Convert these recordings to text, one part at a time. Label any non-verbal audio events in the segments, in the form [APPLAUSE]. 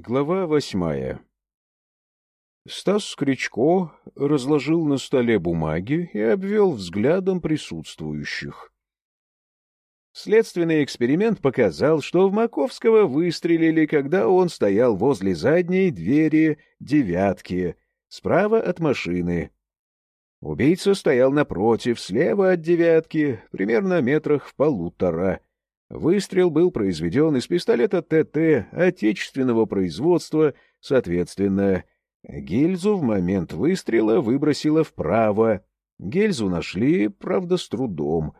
Глава восьмая Стас Скричко разложил на столе бумаги и обвел взглядом присутствующих. Следственный эксперимент показал, что в Маковского выстрелили, когда он стоял возле задней двери «девятки», справа от машины. Убийца стоял напротив, слева от «девятки», примерно метрах в полутора. Выстрел был произведен из пистолета ТТ отечественного производства, соответственно, гильзу в момент выстрела выбросило вправо. Гильзу нашли, правда, с трудом.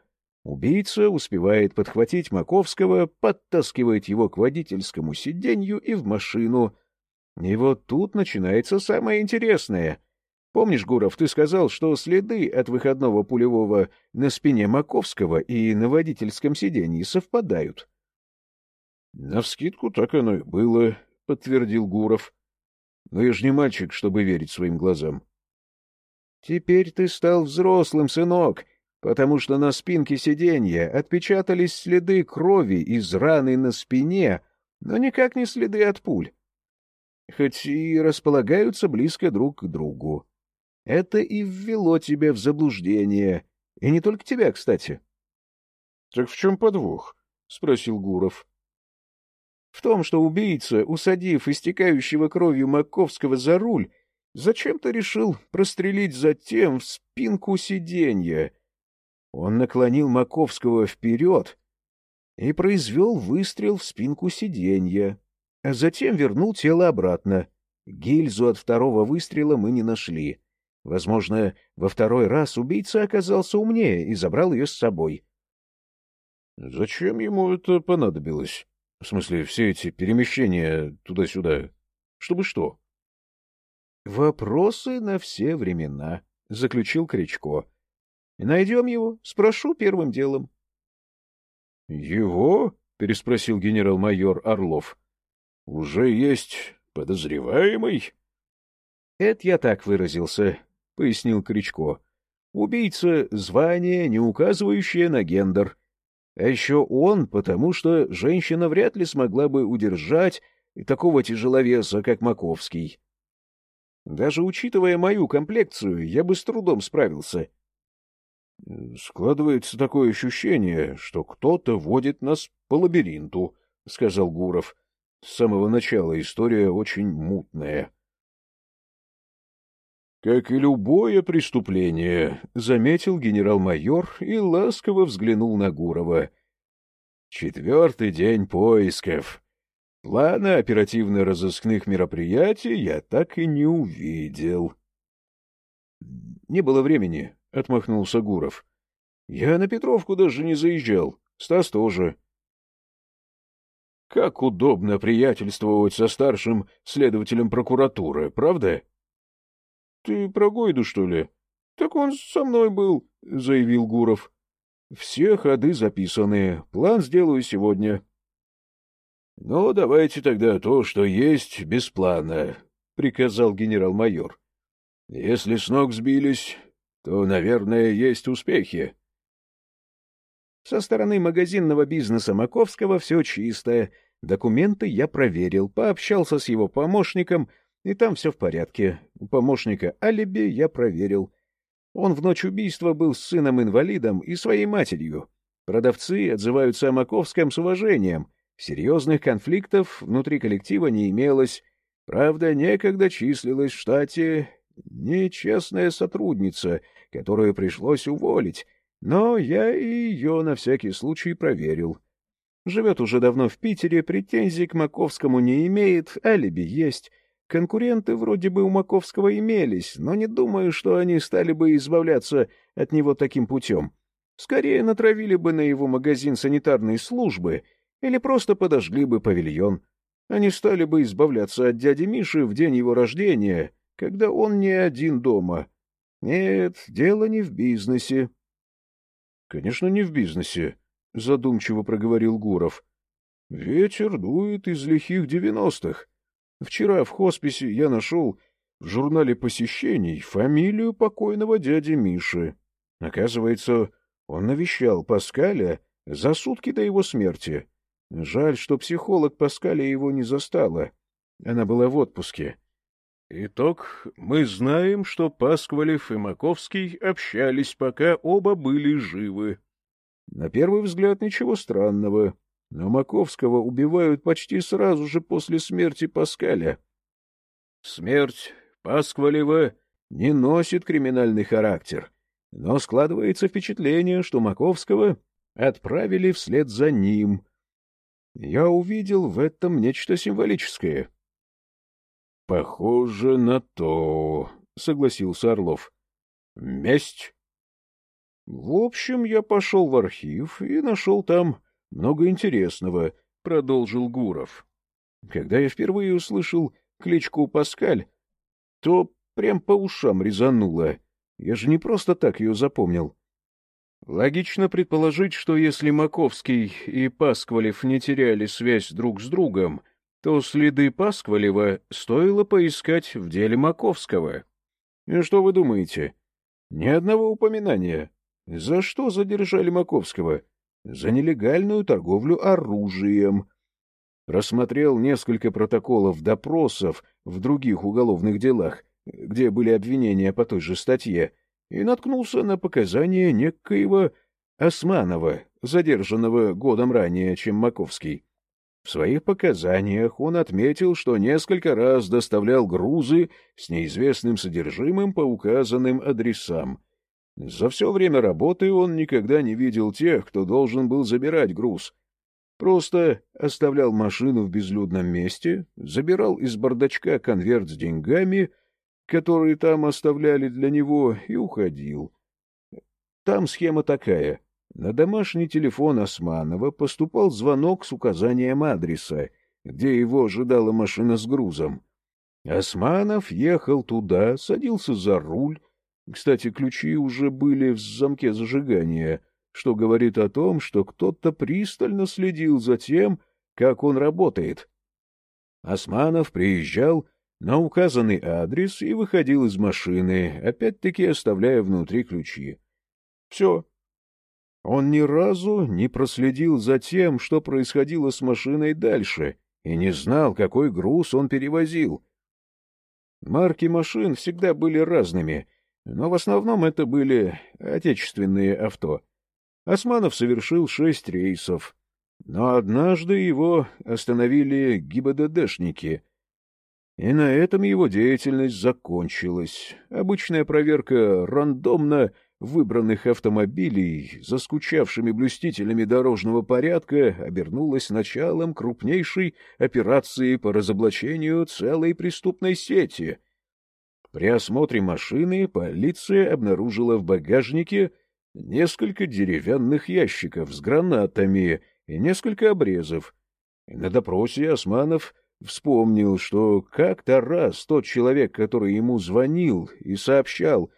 Убийца успевает подхватить Маковского, подтаскивает его к водительскому сиденью и в машину. И вот тут начинается самое интересное — Помнишь, Гуров, ты сказал, что следы от выходного пулевого на спине Маковского и на водительском сиденье совпадают? — Навскидку так оно и было, — подтвердил Гуров. — Но я же не мальчик, чтобы верить своим глазам. — Теперь ты стал взрослым, сынок, потому что на спинке сиденья отпечатались следы крови из раны на спине, но никак не следы от пуль. Хоть и располагаются близко друг к другу. Это и ввело тебя в заблуждение. И не только тебя, кстати. — Так в чем подвох? — спросил Гуров. — В том, что убийца, усадив истекающего кровью Маковского за руль, зачем-то решил прострелить затем в спинку сиденья. Он наклонил Маковского вперед и произвел выстрел в спинку сиденья, а затем вернул тело обратно. Гильзу от второго выстрела мы не нашли. Возможно, во второй раз убийца оказался умнее и забрал ее с собой. — Зачем ему это понадобилось? В смысле, все эти перемещения туда-сюда? Чтобы что? — Вопросы на все времена, — заключил Кричко. — Найдем его, спрошу первым делом. — Его? — переспросил генерал-майор Орлов. — Уже есть подозреваемый? — Это я так выразился, пояснил Кричко. Убийца — звание, не указывающее на гендер. А еще он, потому что женщина вряд ли смогла бы удержать такого тяжеловеса, как Маковский. Даже учитывая мою комплекцию, я бы с трудом справился. — Складывается такое ощущение, что кто-то водит нас по лабиринту, — сказал Гуров. — С самого начала история очень мутная. — как и любое преступление, — заметил генерал-майор и ласково взглянул на Гурова. Четвертый день поисков. Плана оперативно-розыскных мероприятий я так и не увидел. — Не было времени, — отмахнулся Гуров. — Я на Петровку даже не заезжал. Стас тоже. — Как удобно приятельствовать со старшим следователем прокуратуры, правда? —— Ты про Гойду, что ли? — Так он со мной был, — заявил Гуров. — Все ходы записаны. План сделаю сегодня. — Ну, давайте тогда то, что есть, без плана, — приказал генерал-майор. — Если с ног сбились, то, наверное, есть успехи. Со стороны магазинного бизнеса Маковского все чисто. Документы я проверил, пообщался с его помощником — и там все в порядке. У помощника алиби я проверил. Он в ночь убийства был с сыном-инвалидом и своей матерью. Продавцы отзываются о Маковском с уважением. Серьезных конфликтов внутри коллектива не имелось. Правда, некогда числилась в штате нечестная сотрудница, которую пришлось уволить, но я и ее на всякий случай проверил. Живет уже давно в Питере, претензий к Маковскому не имеет, алиби есть. Конкуренты вроде бы у Маковского имелись, но не думаю, что они стали бы избавляться от него таким путем. Скорее натравили бы на его магазин санитарные службы или просто подожгли бы павильон. Они стали бы избавляться от дяди Миши в день его рождения, когда он не один дома. Нет, дело не в бизнесе. — Конечно, не в бизнесе, — задумчиво проговорил Гуров. — Ветер дует из лихих девяностых. Вчера в хосписе я нашел в журнале посещений фамилию покойного дяди Миши. Оказывается, он навещал Паскаля за сутки до его смерти. Жаль, что психолог Паскаля его не застала. Она была в отпуске. Итог. Мы знаем, что Пасквалев и Маковский общались, пока оба были живы. На первый взгляд ничего странного, но Маковского убивают почти сразу же после смерти Паскаля. Смерть Пасквалева не носит криминальный характер, но складывается впечатление, что Маковского отправили вслед за ним. Я увидел в этом нечто символическое. — Похоже на то, — согласился Орлов. — Месть? — В общем, я пошел в архив и нашел там много интересного, — продолжил Гуров. Когда я впервые услышал кличку Паскаль, то прям по ушам резануло. Я же не просто так ее запомнил. Логично предположить, что если Маковский и Пасквалев не теряли связь друг с другом, то следы Пасквалева стоило поискать в деле Маковского. И что вы думаете? Ни одного упоминания. За что задержали Маковского? За нелегальную торговлю оружием. Рассмотрел несколько протоколов допросов в других уголовных делах, где были обвинения по той же статье, и наткнулся на показания некоего Османова, задержанного годом ранее, чем Маковский. В своих показаниях он отметил, что несколько раз доставлял грузы с неизвестным содержимым по указанным адресам. За все время работы он никогда не видел тех, кто должен был забирать груз. Просто оставлял машину в безлюдном месте, забирал из бардачка конверт с деньгами — которые там оставляли для него, и уходил. Там схема такая. На домашний телефон Османова поступал звонок с указанием адреса, где его ожидала машина с грузом. Османов ехал туда, садился за руль. Кстати, ключи уже были в замке зажигания, что говорит о том, что кто-то пристально следил за тем, как он работает. Османов приезжал на указанный адрес и выходил из машины, опять-таки оставляя внутри ключи. Все. Он ни разу не проследил за тем, что происходило с машиной дальше, и не знал, какой груз он перевозил. Марки машин всегда были разными, но в основном это были отечественные авто. Османов совершил шесть рейсов, но однажды его остановили ГИБДДшники — и на этом его деятельность закончилась. Обычная проверка рандомно выбранных автомобилей, заскучавшими блюстителями дорожного порядка, обернулась началом крупнейшей операции по разоблачению целой преступной сети. При осмотре машины полиция обнаружила в багажнике несколько деревянных ящиков с гранатами и несколько обрезов. И на допросе Османов вспомнил, что как-то раз тот человек, который ему звонил и сообщал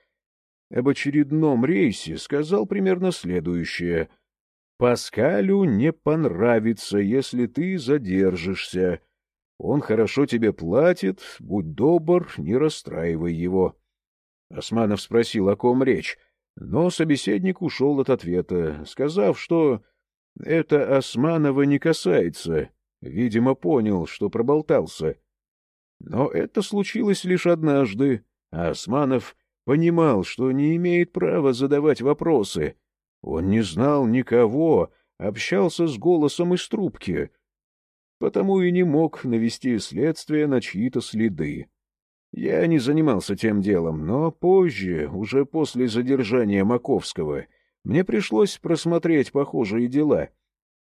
об очередном рейсе, сказал примерно следующее. «Паскалю не понравится, если ты задержишься. Он хорошо тебе платит, будь добр, не расстраивай его». Османов спросил, о ком речь, но собеседник ушел от ответа, сказав, что это Османова не касается, Видимо, понял, что проболтался. Но это случилось лишь однажды, а Османов понимал, что не имеет права задавать вопросы. Он не знал никого, общался с голосом из трубки, потому и не мог навести следствие на чьи-то следы. Я не занимался тем делом, но позже, уже после задержания Маковского, мне пришлось просмотреть похожие дела —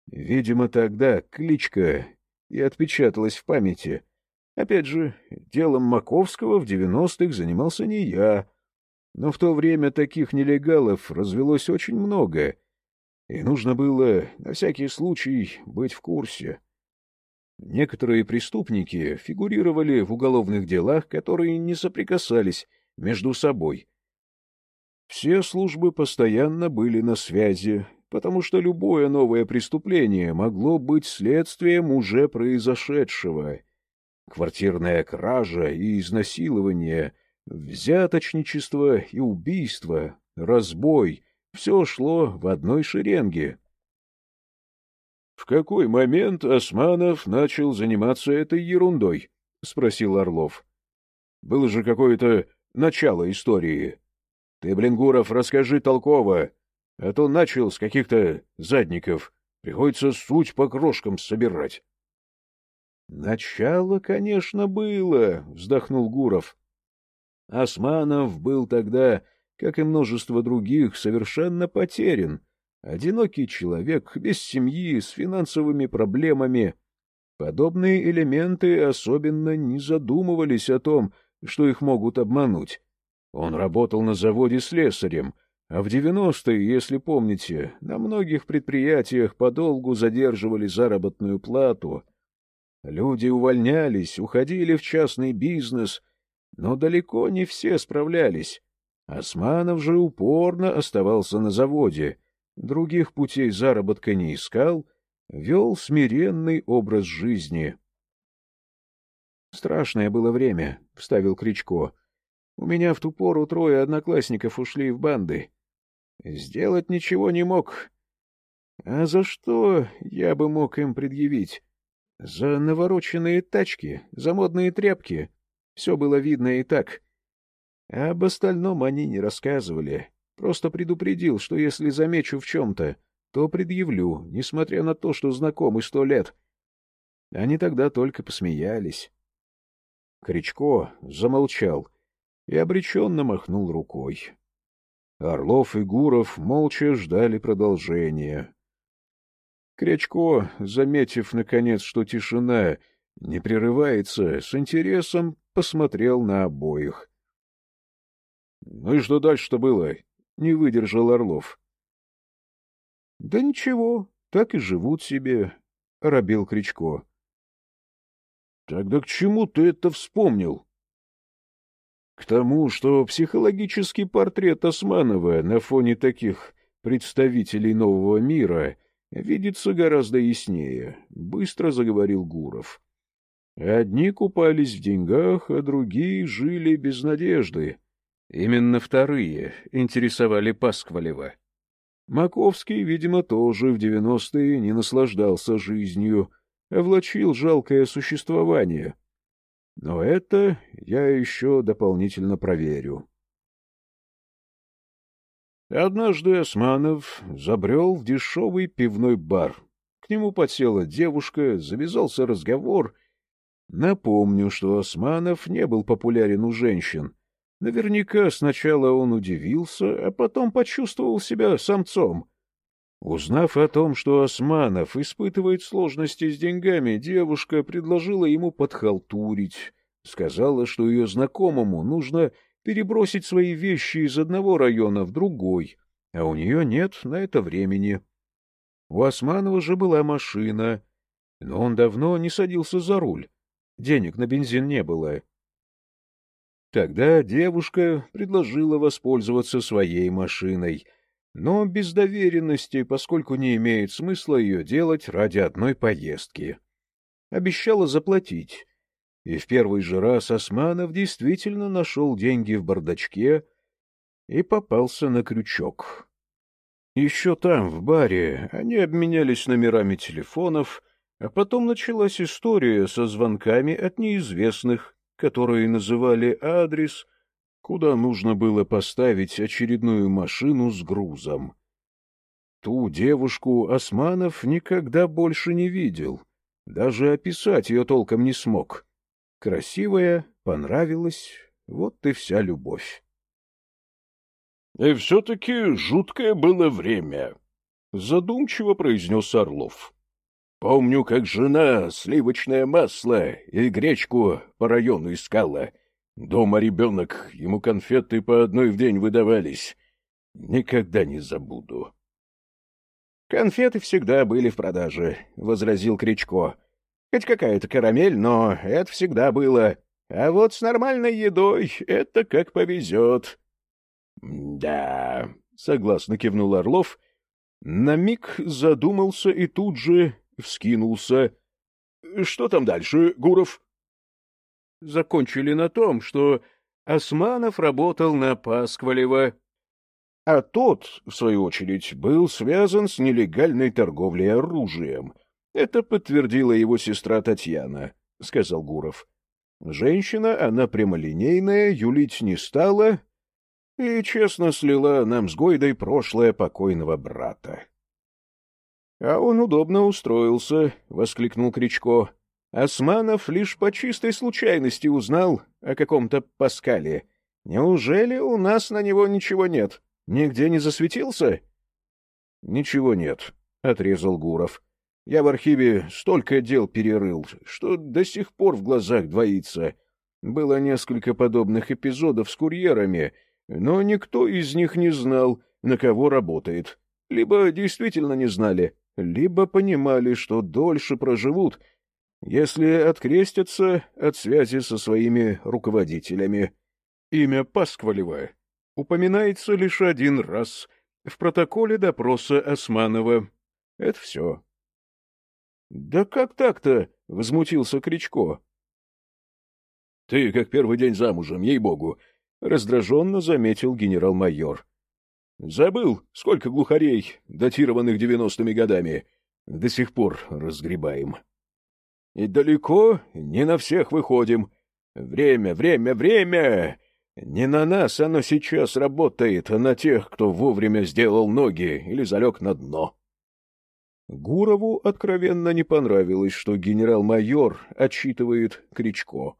Видимо, тогда кличка и отпечаталась в памяти. Опять же, делом Маковского в девяностых занимался не я, но в то время таких нелегалов развелось очень много, и нужно было на всякий случай быть в курсе. Некоторые преступники фигурировали в уголовных делах, которые не соприкасались между собой. Все службы постоянно были на связи, потому что любое новое преступление могло быть следствием уже произошедшего. Квартирная кража и изнасилование, взяточничество и убийство, разбой — все шло в одной шеренге. — В какой момент Османов начал заниматься этой ерундой? — спросил Орлов. — Было же какое-то начало истории. Ты, блин, Гуров, расскажи толково, а то начал с каких-то задников. Приходится суть по крошкам собирать. — Начало, конечно, было, — вздохнул Гуров. Османов был тогда, как и множество других, совершенно потерян. Одинокий человек, без семьи, с финансовыми проблемами. Подобные элементы особенно не задумывались о том, что их могут обмануть. Он работал на заводе слесарем, а в девяностые, если помните, на многих предприятиях подолгу задерживали заработную плату. Люди увольнялись, уходили в частный бизнес, но далеко не все справлялись. Османов же упорно оставался на заводе, других путей заработка не искал, вел смиренный образ жизни. — Страшное было время, — вставил Кричко. — У меня в ту пору трое одноклассников ушли в банды. Сделать ничего не мог. А за что я бы мог им предъявить? За навороченные тачки, за модные тряпки. Все было видно и так. Об остальном они не рассказывали. Просто предупредил, что если замечу в чем-то, то предъявлю, несмотря на то, что знакомы сто лет. Они тогда только посмеялись. Кричко замолчал и обреченно махнул рукой. Орлов и Гуров молча ждали продолжения. Крячко, заметив, наконец, что тишина не прерывается, с интересом посмотрел на обоих. — Ну и что дальше-то было? — не выдержал Орлов. — Да ничего, так и живут себе, — робил Кричко. — Тогда к чему ты это вспомнил? — К тому, что психологический портрет Османова на фоне таких представителей нового мира видится гораздо яснее, — быстро заговорил Гуров. Одни купались в деньгах, а другие жили без надежды. Именно вторые интересовали Пасквалева. Маковский, видимо, тоже в девяностые не наслаждался жизнью, а влачил жалкое существование. Но это я еще дополнительно проверю. Однажды Османов забрел в дешевый пивной бар. К нему подсела девушка, завязался разговор — Напомню, что Османов не был популярен у женщин. Наверняка сначала он удивился, а потом почувствовал себя самцом. Узнав о том, что Османов испытывает сложности с деньгами, девушка предложила ему подхалтурить. Сказала, что ее знакомому нужно перебросить свои вещи из одного района в другой, а у нее нет на это времени. У Османова же была машина, но он давно не садился за руль. Денег на бензин не было. Тогда девушка предложила воспользоваться своей машиной, но без доверенности, поскольку не имеет смысла ее делать ради одной поездки. Обещала заплатить. И в первый же раз Османов действительно нашел деньги в бардачке и попался на крючок. Еще там, в баре, они обменялись номерами телефонов — а потом началась история со звонками от неизвестных, которые называли адрес, куда нужно было поставить очередную машину с грузом. Ту девушку Османов никогда больше не видел, даже описать ее толком не смог. Красивая, понравилась, вот и вся любовь. — И все-таки жуткое было время, — задумчиво произнес Орлов. Помню, как жена сливочное масло и гречку по району искала. Дома ребенок, ему конфеты по одной в день выдавались. Никогда не забуду. — Конфеты всегда были в продаже, — возразил Кричко. — Хоть какая-то карамель, но это всегда было. А вот с нормальной едой это как повезет. — Да, — согласно кивнул Орлов, на миг задумался и тут же вскинулся. — Что там дальше, Гуров? Закончили на том, что Османов работал на Пасквалева, а тот, в свою очередь, был связан с нелегальной торговлей оружием. Это подтвердила его сестра Татьяна, — сказал Гуров. Женщина, она прямолинейная, юлить не стала и честно слила нам с Гойдой прошлое покойного брата. — А он удобно устроился, — воскликнул Кричко. Османов лишь по чистой случайности узнал о каком-то Паскале. Неужели у нас на него ничего нет? Нигде не засветился? — Ничего нет, — отрезал Гуров. — Я в архиве столько дел перерыл, что до сих пор в глазах двоится. Было несколько подобных эпизодов с курьерами, но никто из них не знал, на кого работает. Либо действительно не знали, либо понимали, что дольше проживут, если открестятся от связи со своими руководителями. Имя Пасквалева упоминается лишь один раз в протоколе допроса Османова. Это все. — Да как так-то? — возмутился Кричко. — Ты как первый день замужем, ей-богу! — раздраженно заметил генерал-майор. — Забыл, сколько глухарей, датированных девяностыми годами. До сих пор разгребаем. И далеко не на всех выходим. Время, время, время! Не на нас оно сейчас работает, а на тех, кто вовремя сделал ноги или залег на дно. Гурову откровенно не понравилось, что генерал-майор отчитывает Кричко.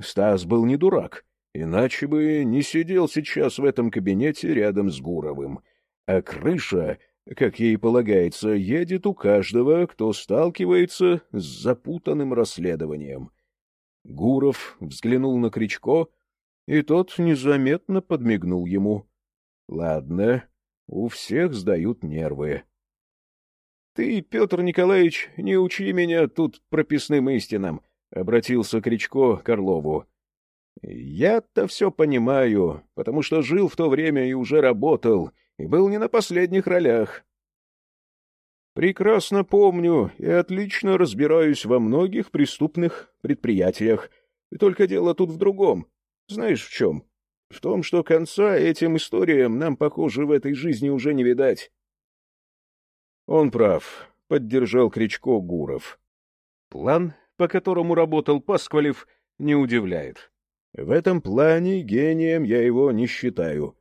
Стас был не дурак, иначе бы не сидел сейчас в этом кабинете рядом с Гуровым. А крыша, как ей полагается, едет у каждого, кто сталкивается с запутанным расследованием. Гуров взглянул на Кричко — и тот незаметно подмигнул ему. — Ладно, у всех сдают нервы. — Ты, Петр Николаевич, не учи меня тут прописным истинам, — обратился Кричко к Орлову. — Я-то все понимаю, потому что жил в то время и уже работал, и был не на последних ролях. — Прекрасно помню и отлично разбираюсь во многих преступных предприятиях. Только дело тут в другом. Знаешь, в чем? В том, что конца этим историям нам, похоже, в этой жизни уже не видать. Он прав, — поддержал Кричко Гуров. План, по которому работал Пасквалев, не удивляет. В этом плане гением я его не считаю.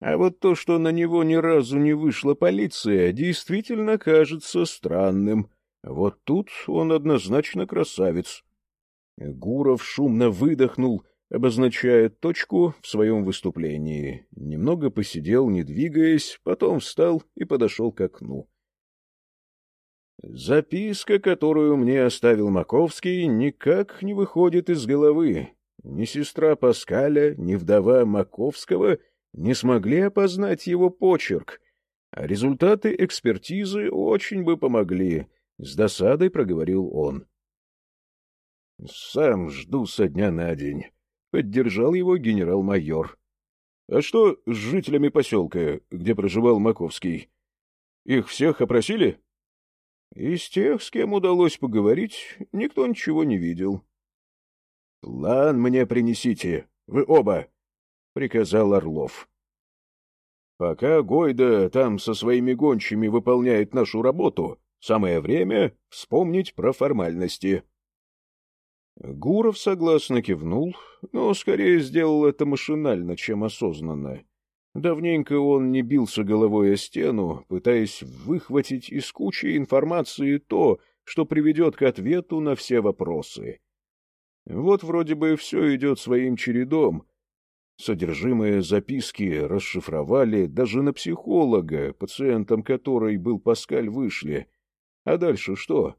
А вот то, что на него ни разу не вышла полиция, действительно кажется странным. Вот тут он однозначно красавец. Гуров шумно выдохнул обозначая точку в своем выступлении. Немного посидел, не двигаясь, потом встал и подошел к окну. Записка, которую мне оставил Маковский, никак не выходит из головы. Ни сестра Паскаля, ни вдова Маковского не смогли опознать его почерк, а результаты экспертизы очень бы помогли, — с досадой проговорил он. — Сам жду со дня на день. Поддержал его генерал-майор. — А что с жителями поселка, где проживал Маковский? Их всех опросили? — Из тех, с кем удалось поговорить, никто ничего не видел. — План мне принесите, вы оба, — приказал Орлов. Пока Гойда там со своими гончими выполняет нашу работу, самое время вспомнить про формальности. Гуров согласно кивнул, но скорее сделал это машинально, чем осознанно. Давненько он не бился головой о стену, пытаясь выхватить из кучи информации то, что приведет к ответу на все вопросы. Вот вроде бы все идет своим чередом. Содержимое записки расшифровали даже на психолога, пациентом которой был Паскаль, вышли. А дальше что?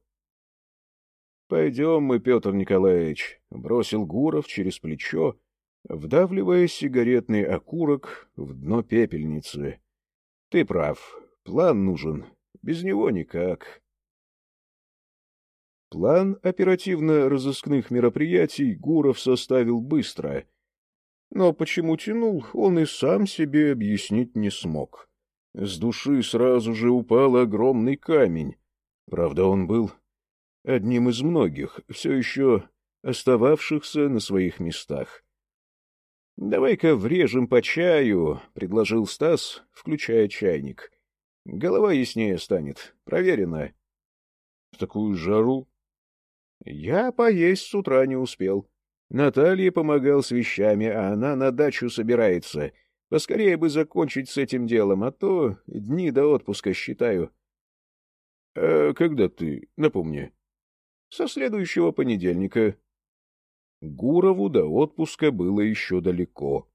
Пойдем мы, Петр Николаевич, — бросил Гуров через плечо, вдавливая сигаретный окурок в дно пепельницы. Ты прав, план нужен, без него никак. План оперативно-розыскных мероприятий Гуров составил быстро, но почему тянул, он и сам себе объяснить не смог. С души сразу же упал огромный камень. Правда, он был одним из многих, все еще остававшихся на своих местах. — Давай-ка врежем по чаю, — предложил Стас, включая чайник. — Голова яснее станет. Проверено. — В такую жару? Я поесть с утра не успел. Наталья помогал с вещами, а она на дачу собирается. Поскорее бы закончить с этим делом, а то дни до отпуска считаю. — А когда ты? Напомни. — Со следующего понедельника. Гурову до отпуска было еще далеко.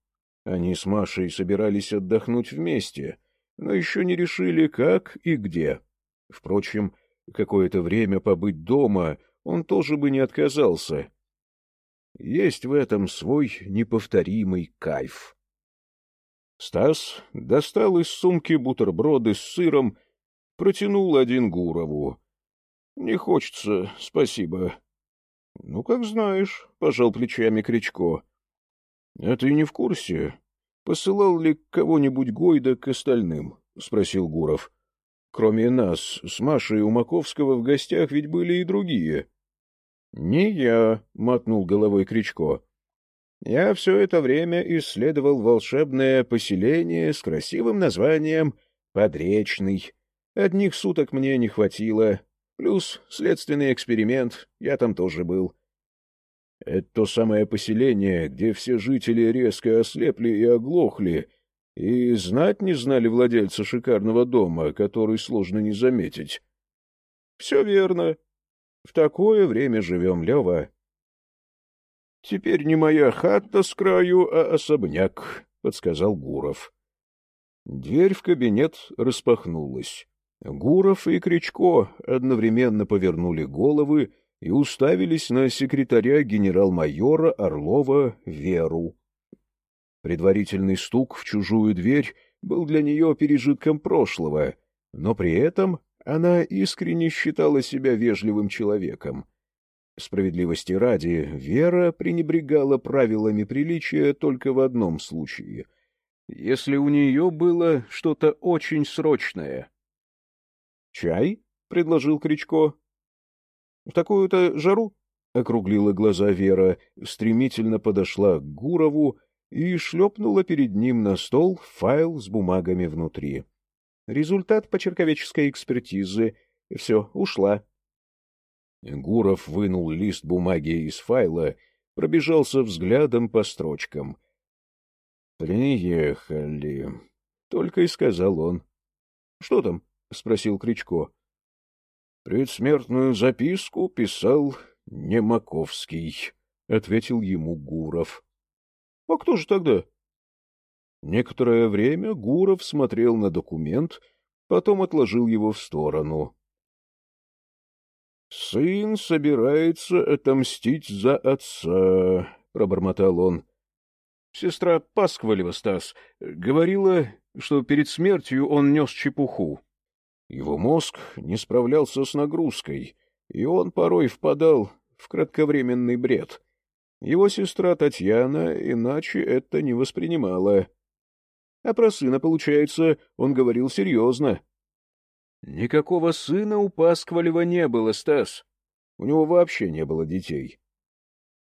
Они с Машей собирались отдохнуть вместе, но еще не решили, как и где. Впрочем, какое-то время побыть дома он тоже бы не отказался. Есть в этом свой неповторимый кайф. Стас достал из сумки бутерброды с сыром, протянул один Гурову. — Не хочется, спасибо. — Ну, как знаешь, — пожал плечами Кричко. — А ты не в курсе? Посылал ли кого-нибудь Гойда к остальным? — спросил Гуров. — Кроме нас, с Машей у Маковского в гостях ведь были и другие. «Не я», — мотнул головой Кричко. «Я все это время исследовал волшебное поселение с красивым названием «Подречный». Одних суток мне не хватило. Плюс следственный эксперимент, я там тоже был. Это то самое поселение, где все жители резко ослепли и оглохли, и знать не знали владельца шикарного дома, который сложно не заметить. — Все верно, в такое время живем, Лева. — Теперь не моя хата с краю, а особняк, — подсказал Гуров. Дверь в кабинет распахнулась. Гуров и Кричко одновременно повернули головы и уставились на секретаря генерал-майора Орлова Веру. Предварительный стук в чужую дверь был для нее пережитком прошлого, но при этом она искренне считала себя вежливым человеком. Справедливости ради, Вера пренебрегала правилами приличия только в одном случае — если у нее было что-то очень срочное. — Чай? — предложил Кричко. — В такую-то жару? — округлила глаза Вера, стремительно подошла к Гурову и шлепнула перед ним на стол файл с бумагами внутри. — Результат почерковеческой экспертизы. Все, ушла. Гуров вынул лист бумаги из файла, пробежался взглядом по строчкам. — Приехали, — только и сказал он. — Что там? — спросил Кричко. — Предсмертную записку писал Немаковский, — ответил ему Гуров. — А кто же тогда? — Некоторое время Гуров смотрел на документ, потом отложил его в сторону. — Сын собирается отомстить за отца, — пробормотал он. Сестра Пасквалева, Стас, говорила, что перед смертью он нес чепуху. Его мозг не справлялся с нагрузкой, и он порой впадал в кратковременный бред. Его сестра Татьяна иначе это не воспринимала. А про сына, получается, он говорил серьезно. — Никакого сына у Пасквалева не было, Стас. У него вообще не было детей.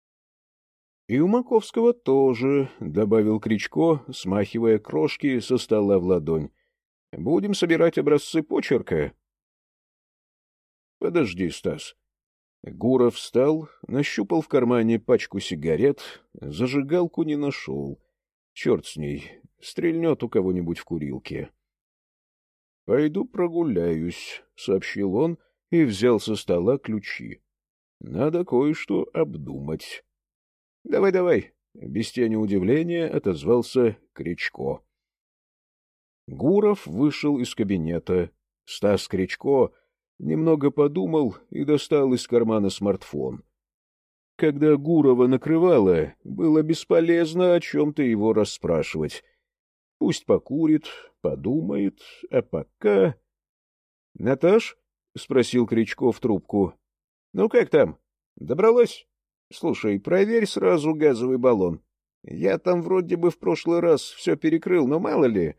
— И у Маковского тоже, — добавил Кричко, смахивая крошки со стола в ладонь. — Будем собирать образцы почерка. — Подожди, Стас. Гуров встал, нащупал в кармане пачку сигарет, зажигалку не нашел. Черт с ней, стрельнет у кого-нибудь в курилке. — Пойду прогуляюсь, — сообщил он и взял со стола ключи. — Надо кое-что обдумать. — Давай, давай, — без тени удивления отозвался Кричко. Гуров вышел из кабинета. Стас Кричко немного подумал и достал из кармана смартфон. Когда Гурова накрывало, было бесполезно о чем-то его расспрашивать. Пусть покурит, подумает, а пока... — Наташ? — спросил Кричко в трубку. — Ну, как там? Добралась? Слушай, проверь сразу газовый баллон. Я там вроде бы в прошлый раз все перекрыл, но мало ли.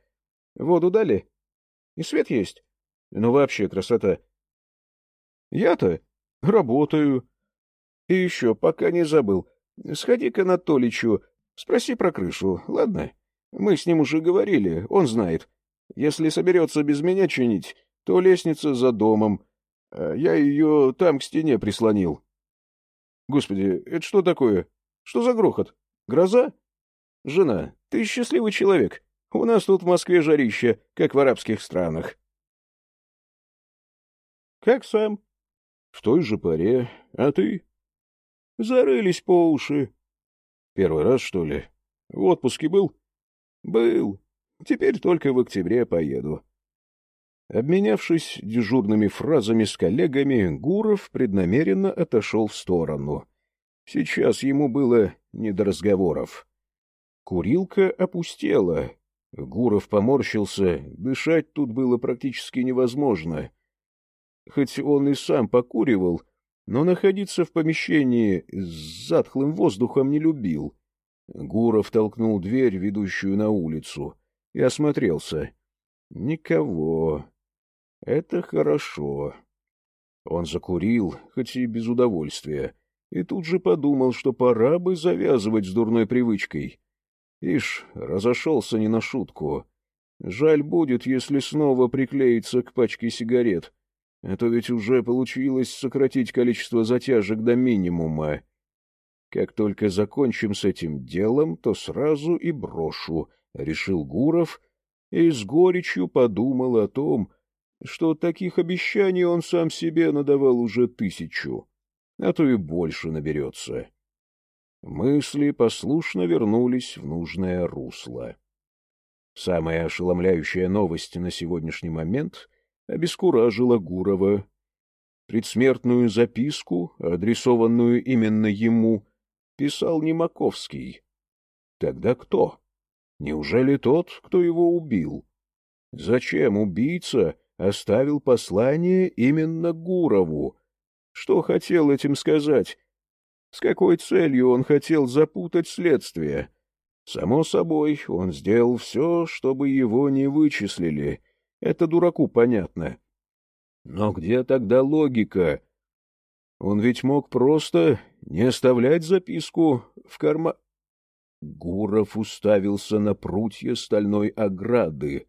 Воду дали? И свет есть? Ну, вообще красота. Я-то работаю. И еще, пока не забыл, сходи к Анатоличу, спроси про крышу, ладно? — мы с ним уже говорили, он знает. Если соберется без меня чинить, то лестница за домом. А я ее там к стене прислонил. Господи, это что такое? Что за грохот? Гроза? Жена, ты счастливый человек. У нас тут в Москве жарище, как в арабских странах. Как сам? В той же паре. А ты? Зарылись по уши. Первый раз, что ли? В отпуске был? Был. Теперь только в октябре поеду. Обменявшись дежурными фразами с коллегами, Гуров преднамеренно отошел в сторону. Сейчас ему было не до разговоров. Курилка опустела. Гуров поморщился, дышать тут было практически невозможно. Хоть он и сам покуривал, но находиться в помещении с затхлым воздухом не любил. Гуров толкнул дверь, ведущую на улицу, и осмотрелся. Никого. Это хорошо. Он закурил, хоть и без удовольствия, и тут же подумал, что пора бы завязывать с дурной привычкой. Ишь, разошелся не на шутку. Жаль будет, если снова приклеится к пачке сигарет, а то ведь уже получилось сократить количество затяжек до минимума. Как только закончим с этим делом, то сразу и брошу, — решил Гуров, и с горечью подумал о том, что таких обещаний он сам себе надавал уже тысячу, а то и больше наберется. Мысли послушно вернулись в нужное русло. Самая ошеломляющая новость на сегодняшний момент обескуражила Гурова. Предсмертную записку, адресованную именно ему, писал не Маковский. Тогда кто? Неужели тот, кто его убил? Зачем убийца оставил послание именно Гурову. Что хотел этим сказать? С какой целью он хотел запутать следствие? Само собой, он сделал все, чтобы его не вычислили. Это дураку понятно. Но где тогда логика? Он ведь мог просто не оставлять записку в карма... Гуров уставился на прутья стальной ограды.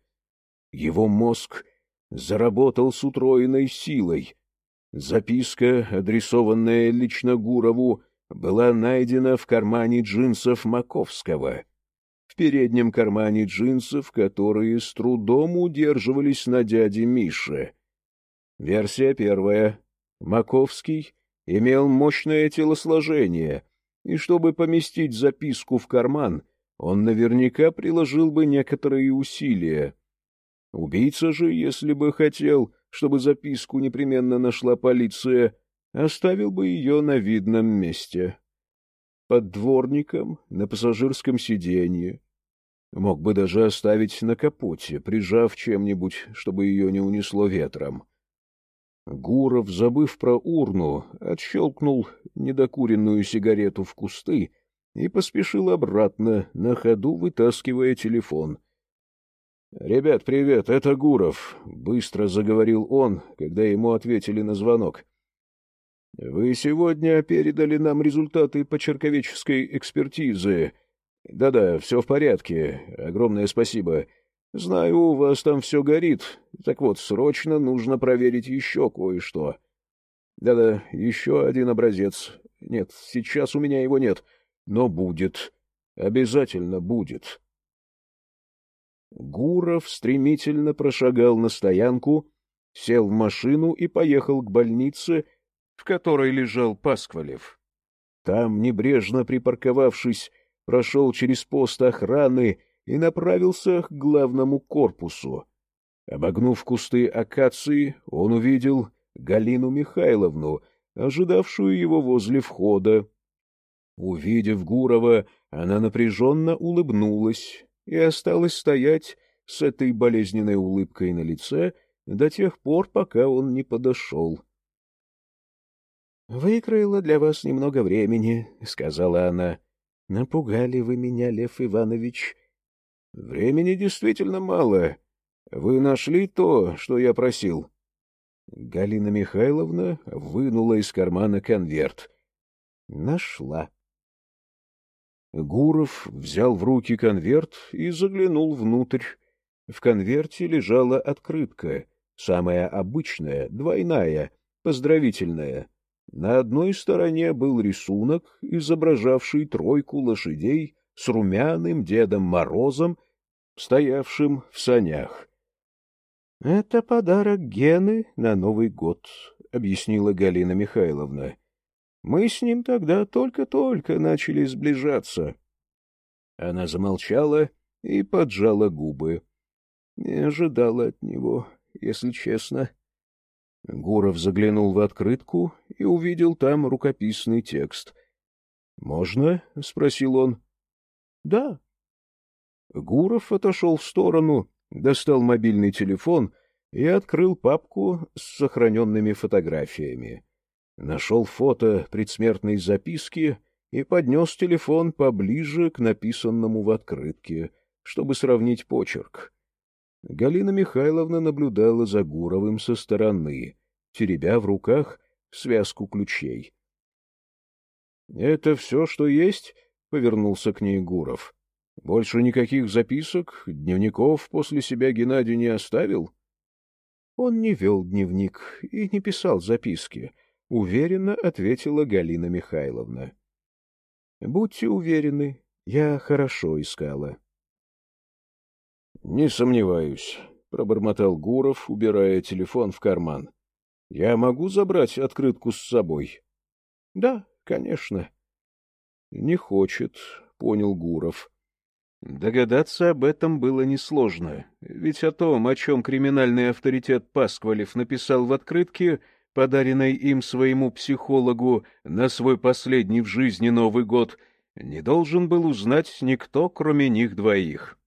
Его мозг заработал с утроенной силой. Записка, адресованная лично Гурову, была найдена в кармане джинсов Маковского. В переднем кармане джинсов, которые с трудом удерживались на дяде Мише. Версия первая. Маковский имел мощное телосложение, и чтобы поместить записку в карман, он наверняка приложил бы некоторые усилия. Убийца же, если бы хотел, чтобы записку непременно нашла полиция, оставил бы ее на видном месте. Под дворником, на пассажирском сиденье. Мог бы даже оставить на капоте, прижав чем-нибудь, чтобы ее не унесло ветром. Гуров, забыв про урну, отщелкнул недокуренную сигарету в кусты и поспешил обратно, на ходу вытаскивая телефон — «Ребят, привет, это Гуров», — быстро заговорил он, когда ему ответили на звонок. «Вы сегодня передали нам результаты почерковеческой экспертизы. Да-да, все в порядке. Огромное спасибо. Знаю, у вас там все горит. Так вот, срочно нужно проверить еще кое-что. Да-да, еще один образец. Нет, сейчас у меня его нет, но будет. Обязательно будет». Гуров стремительно прошагал на стоянку, сел в машину и поехал к больнице, в которой лежал Пасквалев. Там, небрежно припарковавшись, прошел через пост охраны и направился к главному корпусу. Обогнув кусты акации, он увидел Галину Михайловну, ожидавшую его возле входа. Увидев Гурова, она напряженно улыбнулась и осталась стоять с этой болезненной улыбкой на лице до тех пор, пока он не подошел. — Выкроила для вас немного времени, — сказала она. — Напугали вы меня, Лев Иванович. — Времени действительно мало. Вы нашли то, что я просил? Галина Михайловна вынула из кармана конверт. — Нашла. Гуров взял в руки конверт и заглянул внутрь. В конверте лежала открытка, самая обычная, двойная, поздравительная. На одной стороне был рисунок, изображавший тройку лошадей с румяным Дедом Морозом, стоявшим в санях. — Это подарок Гены на Новый год, — объяснила Галина Михайловна. — Мы с ним тогда только-только начали сближаться. Она замолчала и поджала губы. Не ожидала от него, если честно. Гуров заглянул в открытку и увидел там рукописный текст. — Можно? — спросил он. — Да. Гуров отошел в сторону, достал мобильный телефон и открыл папку с сохраненными фотографиями. Нашел фото предсмертной записки и поднес телефон поближе к написанному в открытке, чтобы сравнить почерк. Галина Михайловна наблюдала за Гуровым со стороны, теребя в руках связку ключей. — Это все, что есть? — повернулся к ней Гуров. — Больше никаких записок, дневников после себя Геннадий не оставил? Он не вел дневник и не писал записки, — уверенно ответила Галина Михайловна. — Будьте уверены, я хорошо искала. —— Не сомневаюсь, — пробормотал Гуров, убирая телефон в карман. — Я могу забрать открытку с собой? — Да, конечно. — Не хочет, — понял Гуров. Догадаться об этом было несложно, ведь о том, о чем криминальный авторитет Пасквалев написал в открытке, подаренной им своему психологу на свой последний в жизни Новый год, не должен был узнать никто, кроме них двоих.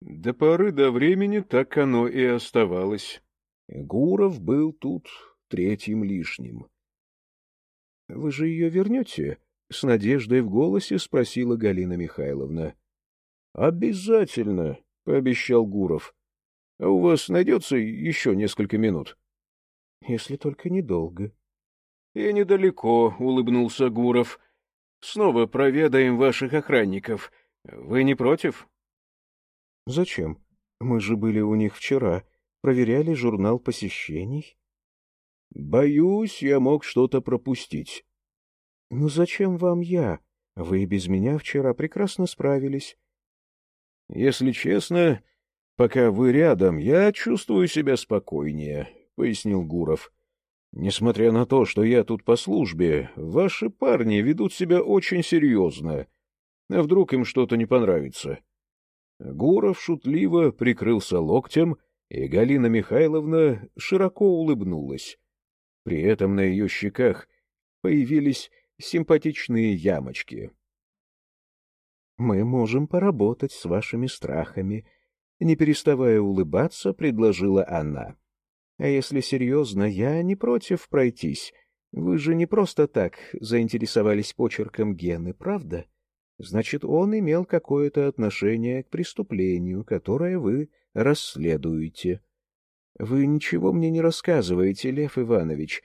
До поры до времени так оно и оставалось. Гуров был тут третьим лишним. — Вы же ее вернете? — с надеждой в голосе спросила Галина Михайловна. — Обязательно, — пообещал Гуров. — А у вас найдется еще несколько минут? — Если только недолго. — И недалеко, — улыбнулся Гуров. — Снова проведаем ваших охранников. Вы не против? — Зачем? Мы же были у них вчера, проверяли журнал посещений. Боюсь, я мог что-то пропустить. Ну зачем вам я? Вы без меня вчера прекрасно справились. Если честно, пока вы рядом, я чувствую себя спокойнее, пояснил Гуров. Несмотря на то, что я тут по службе, ваши парни ведут себя очень серьезно. А вдруг им что-то не понравится? Гуров шутливо прикрылся локтем, и Галина Михайловна широко улыбнулась. При этом на ее щеках появились симпатичные ямочки. — Мы можем поработать с вашими страхами, — не переставая улыбаться, предложила она. — А если серьезно, я не против пройтись. Вы же не просто так заинтересовались почерком Гены, правда? — Значит, он имел какое-то отношение к преступлению, которое вы расследуете. Вы ничего мне не рассказываете, Лев Иванович,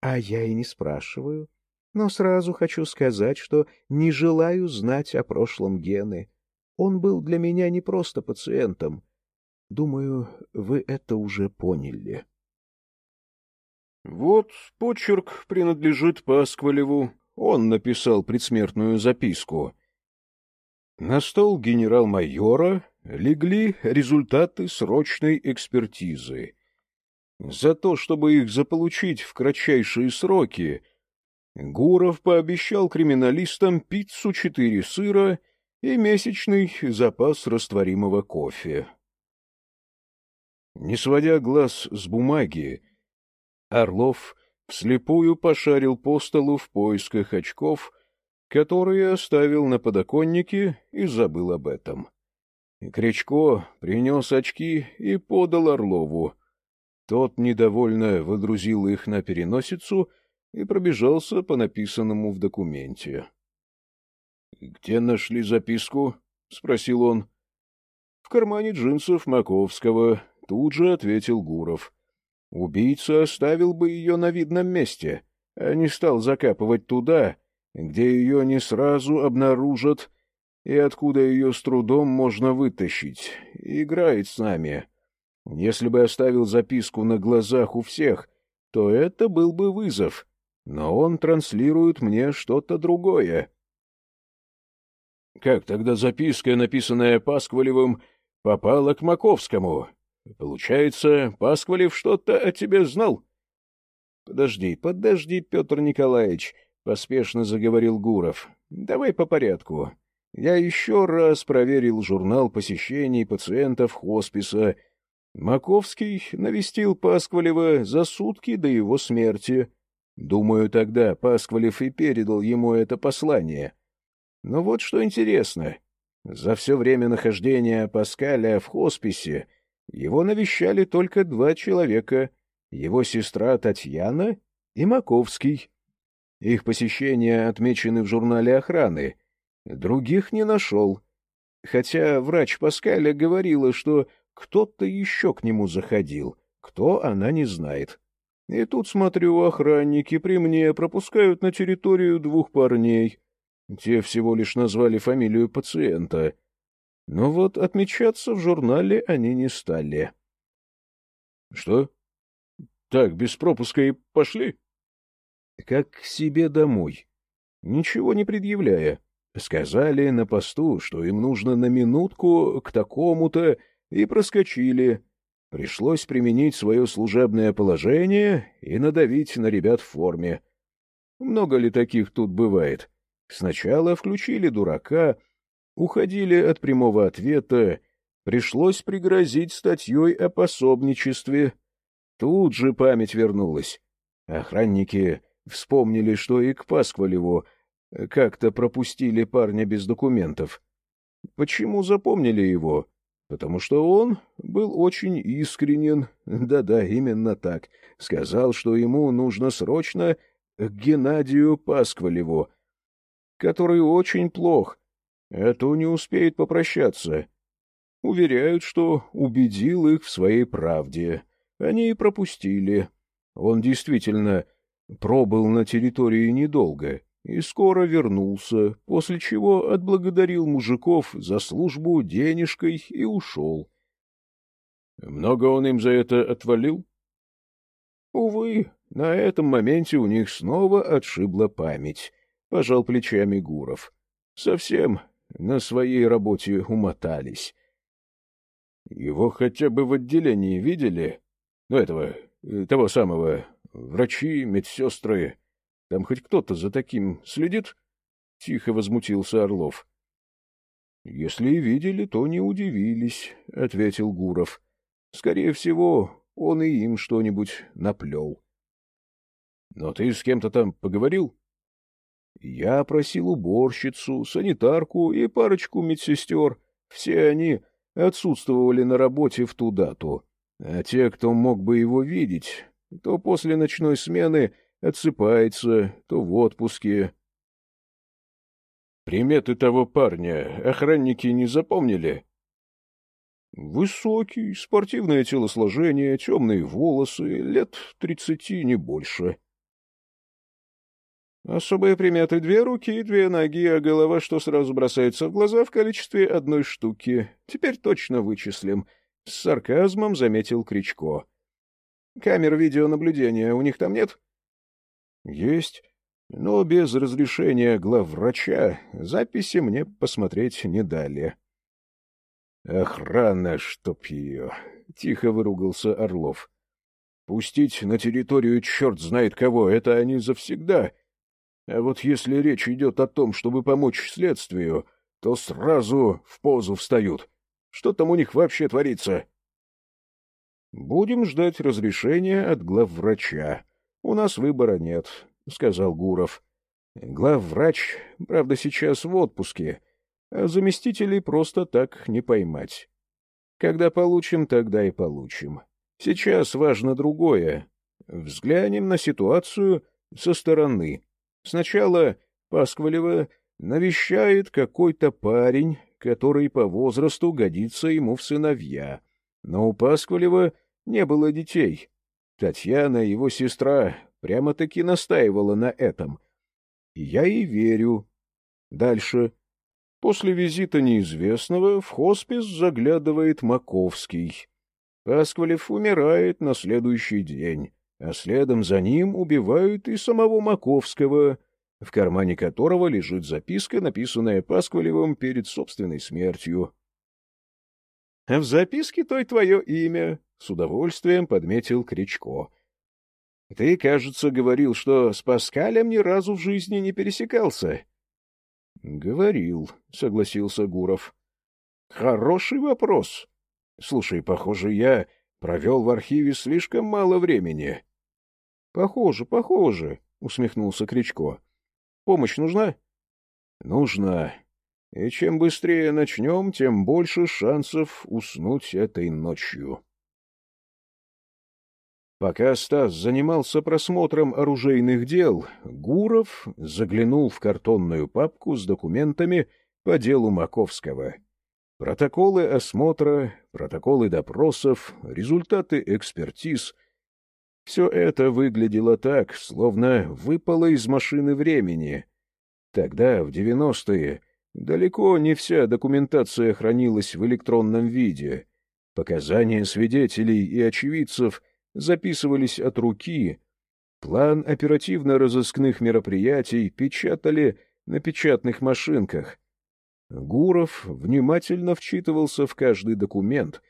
а я и не спрашиваю. Но сразу хочу сказать, что не желаю знать о прошлом Гены. Он был для меня не просто пациентом. Думаю, вы это уже поняли. Вот почерк принадлежит Пасквалеву. Он написал предсмертную записку. На стол генерал-майора легли результаты срочной экспертизы. За то, чтобы их заполучить в кратчайшие сроки, Гуров пообещал криминалистам пиццу четыре сыра и месячный запас растворимого кофе. Не сводя глаз с бумаги, Орлов вслепую пошарил по столу в поисках очков — которые оставил на подоконнике и забыл об этом. Кричко принес очки и подал Орлову. Тот недовольно выдрузил их на переносицу и пробежался по написанному в документе. — Где нашли записку? — спросил он. — В кармане джинсов Маковского, — тут же ответил Гуров. Убийца оставил бы ее на видном месте, а не стал закапывать туда, где ее не сразу обнаружат и откуда ее с трудом можно вытащить. Играет с нами. Если бы оставил записку на глазах у всех, то это был бы вызов. Но он транслирует мне что-то другое. Как тогда записка, написанная Пасквалевым, попала к Маковскому? Получается, Пасквалев что-то о тебе знал? — Подожди, подожди, Петр Николаевич, — поспешно заговорил Гуров. — Давай по порядку. Я еще раз проверил журнал посещений пациентов хосписа. Маковский навестил Пасквалева за сутки до его смерти. Думаю, тогда Пасквалев и передал ему это послание. Но вот что интересно. За все время нахождения Паскаля в хосписе его навещали только два человека — его сестра Татьяна и Маковский. Их посещения отмечены в журнале охраны. Других не нашел. Хотя врач Паскаля говорила, что кто-то еще к нему заходил. Кто, она не знает. И тут, смотрю, охранники при мне пропускают на территорию двух парней. Те всего лишь назвали фамилию пациента. Но вот отмечаться в журнале они не стали. — Что? Так, без пропуска и пошли? Как к себе домой. Ничего не предъявляя. Сказали на посту, что им нужно на минутку к такому-то, и проскочили. Пришлось применить свое служебное положение и надавить на ребят в форме. Много ли таких тут бывает? Сначала включили дурака, уходили от прямого ответа, пришлось пригрозить статьей о пособничестве — Тут же память вернулась. Охранники вспомнили, что и к Пасквалеву э, как-то пропустили парня без документов. Почему запомнили его? Потому что он был очень искренен. [LAUGHS] Да-да, именно так. Сказал, что ему нужно срочно к Геннадию Пасквалеву, который очень плох, а то не успеет попрощаться. Уверяют, что убедил их в своей правде. Они и пропустили. Он действительно пробыл на территории недолго и скоро вернулся, после чего отблагодарил мужиков за службу денежкой и ушел. Много он им за это отвалил? Увы, на этом моменте у них снова отшибла память, — пожал плечами Гуров. Совсем на своей работе умотались. Его хотя бы в отделении видели? Ну, этого, э, того самого, врачи, медсестры. Там хоть кто-то за таким следит? — тихо возмутился Орлов. — Если и видели, то не удивились, — ответил Гуров. — Скорее всего, он и им что-нибудь наплел. — Но ты с кем-то там поговорил? — Я просил уборщицу, санитарку и парочку медсестер. Все они отсутствовали на работе в ту дату. А те, кто мог бы его видеть, то после ночной смены отсыпается, то в отпуске. Приметы того парня охранники не запомнили? Высокий, спортивное телосложение, темные волосы, лет тридцати, не больше. Особые приметы — две руки и две ноги, а голова, что сразу бросается в глаза в количестве одной штуки. Теперь точно вычислим — с сарказмом заметил Кричко. «Камер видеонаблюдения у них там нет?» «Есть, но без разрешения главврача записи мне посмотреть не дали». «Охрана, чтоб ее!» — тихо выругался Орлов. «Пустить на территорию черт знает кого — это они завсегда. А вот если речь идет о том, чтобы помочь следствию, то сразу в позу встают». Что там у них вообще творится? — Будем ждать разрешения от главврача. У нас выбора нет, — сказал Гуров. Главврач, правда, сейчас в отпуске, а заместителей просто так не поймать. Когда получим, тогда и получим. Сейчас важно другое. Взглянем на ситуацию со стороны. Сначала Пасквалева навещает какой-то парень, который по возрасту годится ему в сыновья. Но у Пасквалева не было детей. Татьяна, его сестра, прямо-таки настаивала на этом. Я и верю. Дальше. После визита неизвестного в хоспис заглядывает Маковский. Пасквалев умирает на следующий день, а следом за ним убивают и самого Маковского, в кармане которого лежит записка, написанная Пасквалевым перед собственной смертью. — А в записке той твое имя, — с удовольствием подметил Кричко. — Ты, кажется, говорил, что с Паскалем ни разу в жизни не пересекался. — Говорил, — согласился Гуров. — Хороший вопрос. Слушай, похоже, я провел в архиве слишком мало времени. — Похоже, похоже, — усмехнулся Кричко. — Помощь нужна? — Нужна. И чем быстрее начнем, тем больше шансов уснуть этой ночью. Пока Стас занимался просмотром оружейных дел, Гуров заглянул в картонную папку с документами по делу Маковского. Протоколы осмотра, протоколы допросов, результаты экспертиз. Все это выглядело так, словно выпало из машины времени. Тогда, в девяностые, далеко не вся документация хранилась в электронном виде. Показания свидетелей и очевидцев записывались от руки, план оперативно-розыскных мероприятий печатали на печатных машинках — Гуров внимательно вчитывался в каждый документ,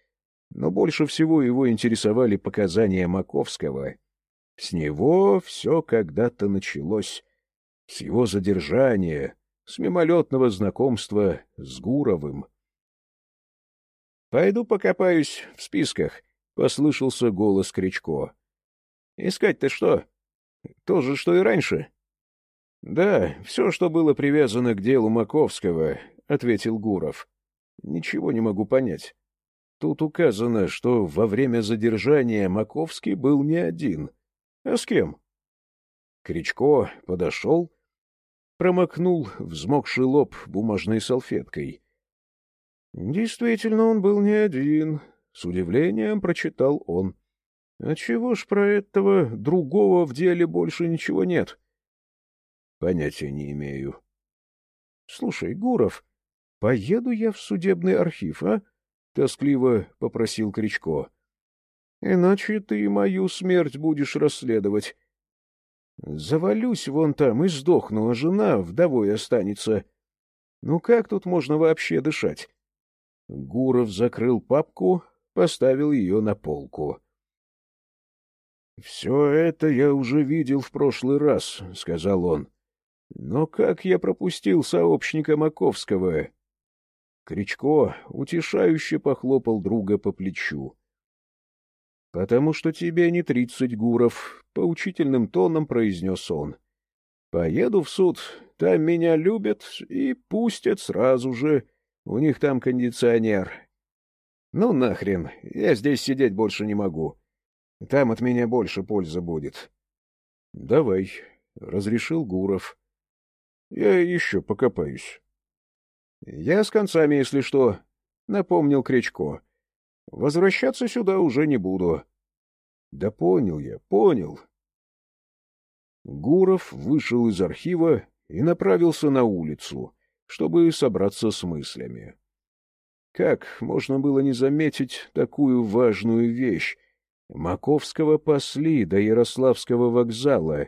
но больше всего его интересовали показания Маковского. С него все когда-то началось. С его задержания, с мимолетного знакомства с Гуровым. — Пойду покопаюсь в списках, — послышался голос Кричко. — Искать-то что? То же, что и раньше? — Да, все, что было привязано к делу Маковского, — ответил Гуров. — Ничего не могу понять. Тут указано, что во время задержания Маковский был не один. А с кем? Кричко подошел, промокнул взмокший лоб бумажной салфеткой. Действительно, он был не один, с удивлением прочитал он. А чего ж про этого другого в деле больше ничего нет? Понятия не имею. Слушай, Гуров, — Поеду я в судебный архив, а? — тоскливо попросил Кричко. — Иначе ты мою смерть будешь расследовать. Завалюсь вон там и сдохну, а жена вдовой останется. Ну как тут можно вообще дышать? Гуров закрыл папку, поставил ее на полку. — Все это я уже видел в прошлый раз, — сказал он. — Но как я пропустил сообщника Маковского? Кричко утешающе похлопал друга по плечу. — Потому что тебе не тридцать гуров, — поучительным тоном произнес он. — Поеду в суд, там меня любят и пустят сразу же. У них там кондиционер. Ну нахрен, я здесь сидеть больше не могу. Там от меня больше пользы будет. — Давай, — разрешил Гуров. — Я еще покопаюсь. — Я с концами, если что, — напомнил Кричко. — Возвращаться сюда уже не буду. — Да понял я, понял. Гуров вышел из архива и направился на улицу, чтобы собраться с мыслями. Как можно было не заметить такую важную вещь? Маковского пасли до Ярославского вокзала,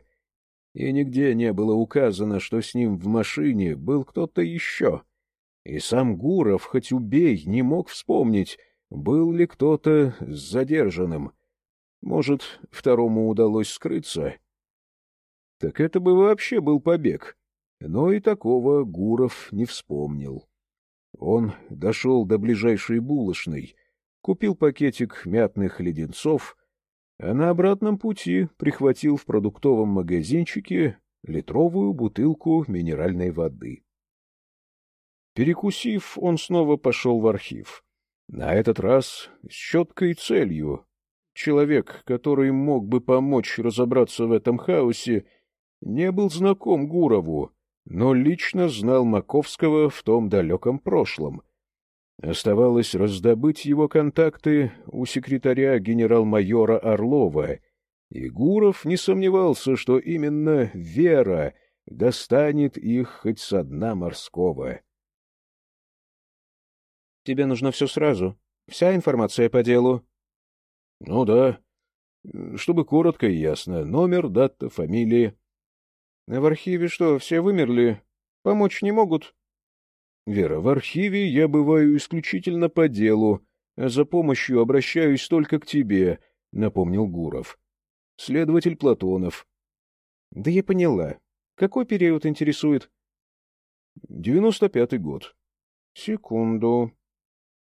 и нигде не было указано, что с ним в машине был кто-то еще. И сам Гуров, хоть убей, не мог вспомнить, был ли кто-то с задержанным. Может, второму удалось скрыться? Так это бы вообще был побег. Но и такого Гуров не вспомнил. Он дошел до ближайшей булочной, купил пакетик мятных леденцов, а на обратном пути прихватил в продуктовом магазинчике литровую бутылку минеральной воды. Перекусив, он снова пошел в архив. На этот раз с четкой целью. Человек, который мог бы помочь разобраться в этом хаосе, не был знаком Гурову, но лично знал Маковского в том далеком прошлом. Оставалось раздобыть его контакты у секретаря генерал-майора Орлова, и Гуров не сомневался, что именно Вера достанет их хоть со дна морского. Тебе нужно все сразу. Вся информация по делу. — Ну да. Чтобы коротко и ясно. Номер, дата, фамилия. — В архиве что, все вымерли? Помочь не могут? — Вера, в архиве я бываю исключительно по делу, а за помощью обращаюсь только к тебе, — напомнил Гуров. — Следователь Платонов. — Да я поняла. Какой период интересует? — Девяносто пятый год. — Секунду.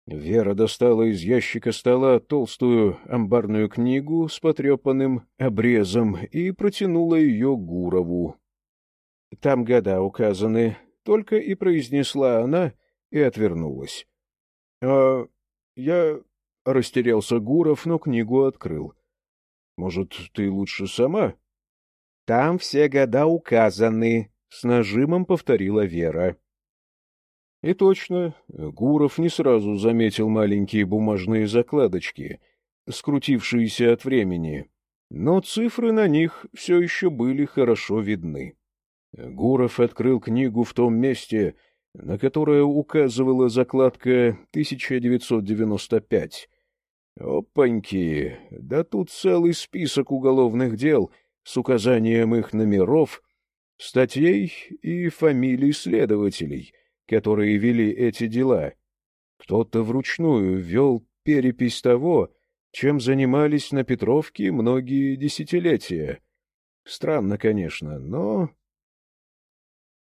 Вера достала из ящика стола толстую амбарную книгу с потрепанным обрезом и протянула ее Гурову. Там года указаны, только и произнесла она и отвернулась. — А я... — растерялся Гуров, но книгу открыл. — Может, ты лучше сама? — Там все года указаны, — с нажимом повторила Вера. И точно, Гуров не сразу заметил маленькие бумажные закладочки, скрутившиеся от времени, но цифры на них все еще были хорошо видны. Гуров открыл книгу в том месте, на которое указывала закладка 1995. Опаньки! Да тут целый список уголовных дел с указанием их номеров, статей и фамилий следователей, которые вели эти дела. Кто-то вручную ввел перепись того, чем занимались на Петровке многие десятилетия. Странно, конечно, но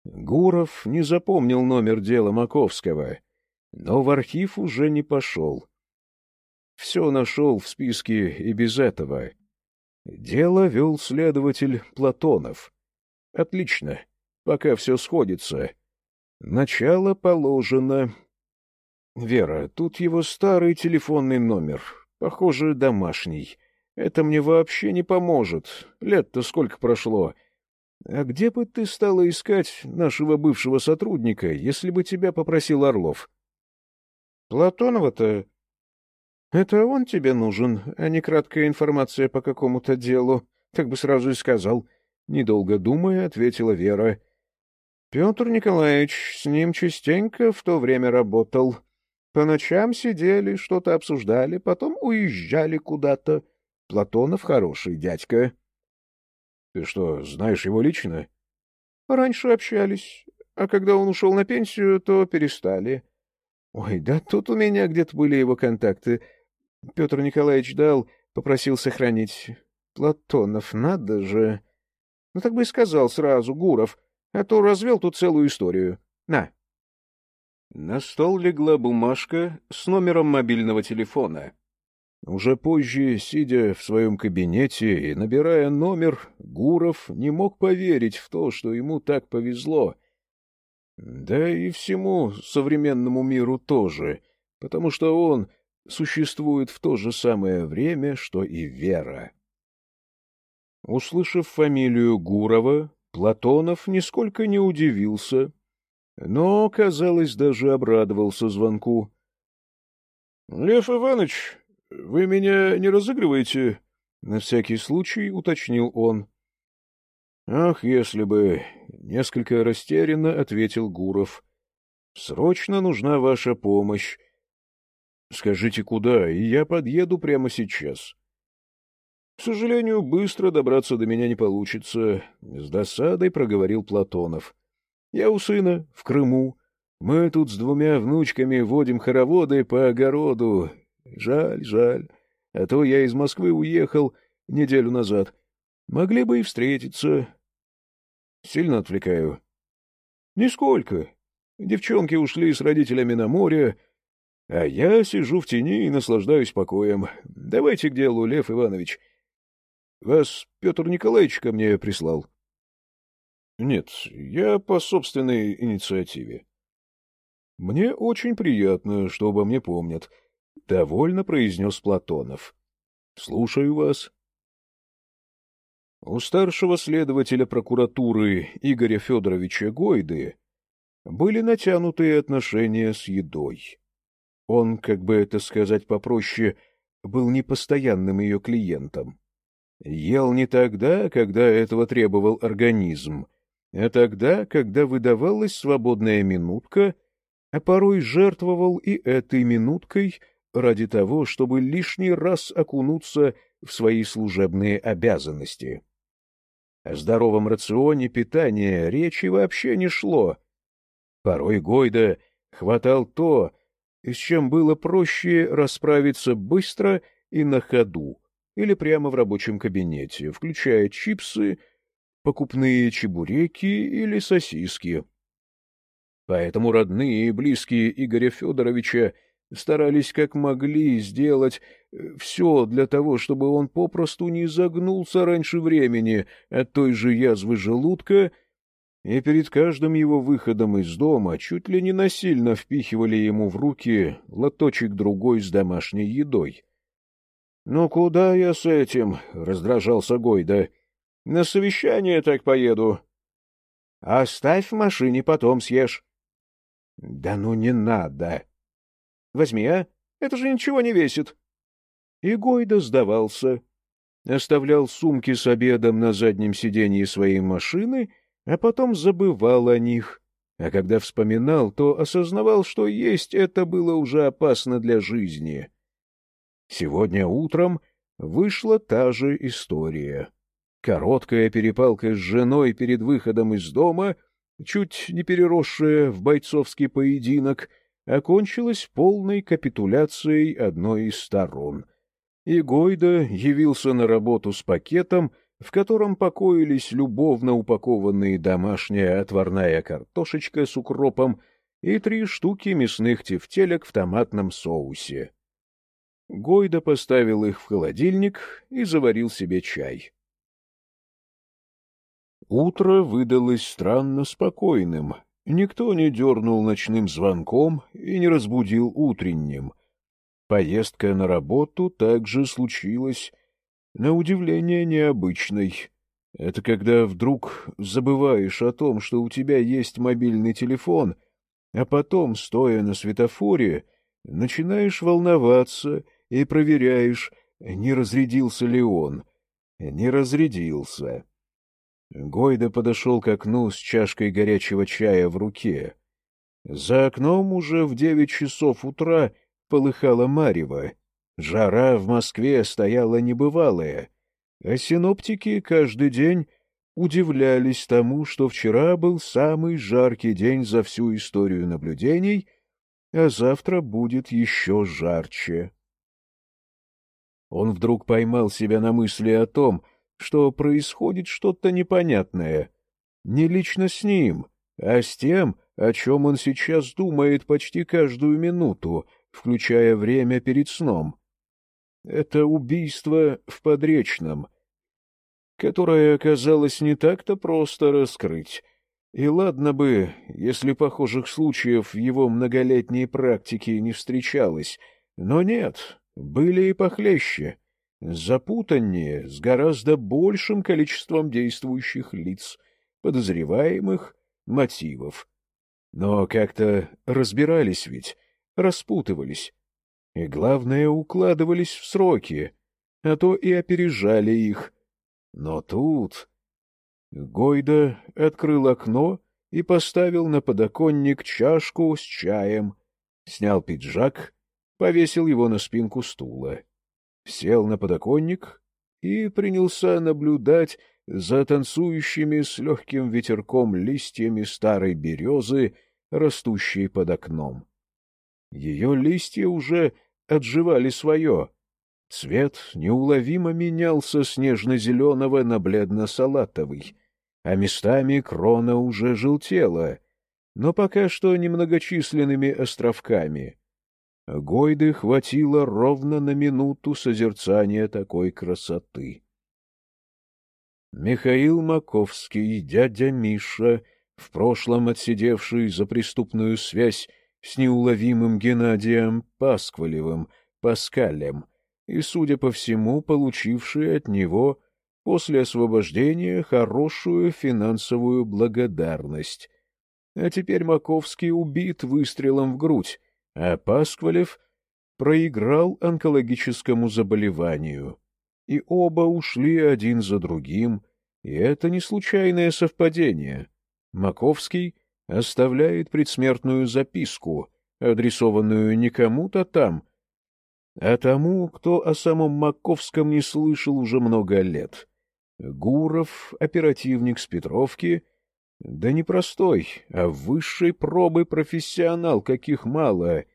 Гуров не запомнил номер дела Маковского, но в архив уже не пошел. Все нашел в списке и без этого. Дело вел следователь Платонов. Отлично, пока все сходится. Начало положено. Вера, тут его старый телефонный номер, похоже, домашний. Это мне вообще не поможет. Лет-то сколько прошло — а где бы ты стала искать нашего бывшего сотрудника, если бы тебя попросил Орлов? — Платонова-то... Это он тебе нужен, а не краткая информация по какому-то делу. Так бы сразу и сказал. Недолго думая, ответила Вера. Петр Николаевич с ним частенько в то время работал. По ночам сидели, что-то обсуждали, потом уезжали куда-то. Платонов хороший дядька. Ты что, знаешь его лично? Раньше общались, а когда он ушел на пенсию, то перестали. Ой, да тут у меня где-то были его контакты. Петр Николаевич дал, попросил сохранить. Платонов, надо же. Ну так бы и сказал сразу, Гуров, а то развел тут целую историю. На. На стол легла бумажка с номером мобильного телефона. Уже позже, сидя в своем кабинете и набирая номер, Гуров не мог поверить в то, что ему так повезло. Да и всему современному миру тоже, потому что он существует в то же самое время, что и Вера. Услышав фамилию Гурова, Платонов нисколько не удивился, но, казалось, даже обрадовался звонку. — Лев Иванович, — Вы меня не разыгрываете? — на всякий случай уточнил он. — Ах, если бы... — несколько растерянно ответил Гуров. — Срочно нужна ваша помощь. — Скажите, куда, и я подъеду прямо сейчас. — К сожалению, быстро добраться до меня не получится, — с досадой проговорил Платонов. — Я у сына, в Крыму. Мы тут с двумя внучками водим хороводы по огороду, Жаль, жаль. А то я из Москвы уехал неделю назад. Могли бы и встретиться. Сильно отвлекаю? Нисколько. Девчонки ушли с родителями на море, а я сижу в тени и наслаждаюсь покоем. Давайте к делу, Лев Иванович. Вас Петр Николаевич ко мне прислал? Нет, я по собственной инициативе. Мне очень приятно, что обо мне помнят. —— довольно произнес Платонов. — Слушаю вас. У старшего следователя прокуратуры Игоря Федоровича Гойды были натянутые отношения с едой. Он, как бы это сказать попроще, был непостоянным ее клиентом. Ел не тогда, когда этого требовал организм, а тогда, когда выдавалась свободная минутка, а порой жертвовал и этой минуткой ради того, чтобы лишний раз окунуться в свои служебные обязанности. О здоровом рационе питания речи вообще не шло. Порой Гойда хватал то, с чем было проще расправиться быстро и на ходу, или прямо в рабочем кабинете, включая чипсы, покупные чебуреки или сосиски. Поэтому родные и близкие Игоря Федоровича старались как могли сделать э, все для того, чтобы он попросту не загнулся раньше времени от той же язвы желудка, и перед каждым его выходом из дома чуть ли не насильно впихивали ему в руки лоточек другой с домашней едой. — Ну куда я с этим? — раздражался Гойда. — На совещание так поеду. — Оставь в машине, потом съешь. — Да ну не надо! Возьми, а? Это же ничего не весит. И Гойда сдавался. Оставлял сумки с обедом на заднем сиденье своей машины, а потом забывал о них. А когда вспоминал, то осознавал, что есть это было уже опасно для жизни. Сегодня утром вышла та же история. Короткая перепалка с женой перед выходом из дома, чуть не переросшая в бойцовский поединок, окончилась полной капитуляцией одной из сторон. И Гойда явился на работу с пакетом, в котором покоились любовно упакованные домашняя отварная картошечка с укропом и три штуки мясных тефтелек в томатном соусе. Гойда поставил их в холодильник и заварил себе чай. Утро выдалось странно спокойным, Никто не дернул ночным звонком и не разбудил утренним. Поездка на работу также случилась, на удивление, необычной. Это когда вдруг забываешь о том, что у тебя есть мобильный телефон, а потом, стоя на светофоре, начинаешь волноваться и проверяешь, не разрядился ли он. Не разрядился. Гойда подошел к окну с чашкой горячего чая в руке. За окном уже в девять часов утра полыхала марево. Жара в Москве стояла небывалая, а синоптики каждый день удивлялись тому, что вчера был самый жаркий день за всю историю наблюдений, а завтра будет еще жарче. Он вдруг поймал себя на мысли о том, что происходит что-то непонятное. Не лично с ним, а с тем, о чем он сейчас думает почти каждую минуту, включая время перед сном. Это убийство в Подречном, которое оказалось не так-то просто раскрыть. И ладно бы, если похожих случаев в его многолетней практике не встречалось, но нет, были и похлеще — запутаннее, с гораздо большим количеством действующих лиц, подозреваемых, мотивов. Но как-то разбирались ведь, распутывались. И, главное, укладывались в сроки, а то и опережали их. Но тут... Гойда открыл окно и поставил на подоконник чашку с чаем, снял пиджак, повесил его на спинку стула сел на подоконник и принялся наблюдать за танцующими с легким ветерком листьями старой березы, растущей под окном. Ее листья уже отживали свое. Цвет неуловимо менялся с нежно-зеленого на бледно-салатовый, а местами крона уже желтела, но пока что немногочисленными островками — Гойды хватило ровно на минуту созерцания такой красоты. Михаил Маковский, дядя Миша, в прошлом отсидевший за преступную связь с неуловимым Геннадием Пасквалевым, Паскалем, и, судя по всему, получивший от него после освобождения хорошую финансовую благодарность. А теперь Маковский убит выстрелом в грудь, а Пасквалев проиграл онкологическому заболеванию. И оба ушли один за другим, и это не случайное совпадение. Маковский оставляет предсмертную записку, адресованную не кому-то там, а тому, кто о самом Маковском не слышал уже много лет. Гуров, оперативник с Петровки, да не простой, а высшей пробы профессионал, каких мало.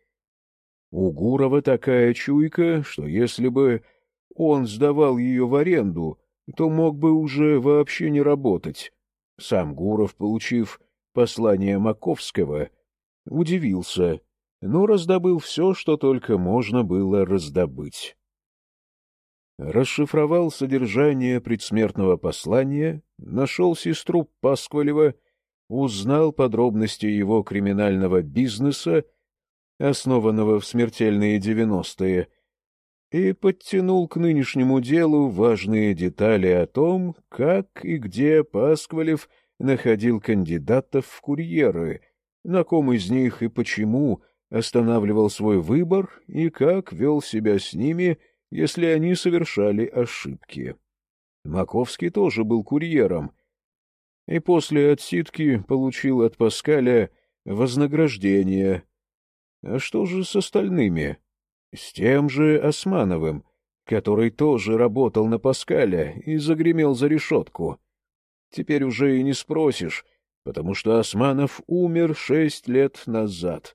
У Гурова такая чуйка, что если бы он сдавал ее в аренду, то мог бы уже вообще не работать. Сам Гуров, получив послание Маковского, удивился, но раздобыл все, что только можно было раздобыть. Расшифровал содержание предсмертного послания, нашел сестру Пасквалева, узнал подробности его криминального бизнеса, основанного в смертельные девяностые, и подтянул к нынешнему делу важные детали о том, как и где Пасквалев находил кандидатов в курьеры, на ком из них и почему останавливал свой выбор и как вел себя с ними, если они совершали ошибки. Маковский тоже был курьером, и после отсидки получил от Паскаля вознаграждение. А что же с остальными? С тем же Османовым, который тоже работал на Паскаля и загремел за решетку. Теперь уже и не спросишь, потому что Османов умер шесть лет назад.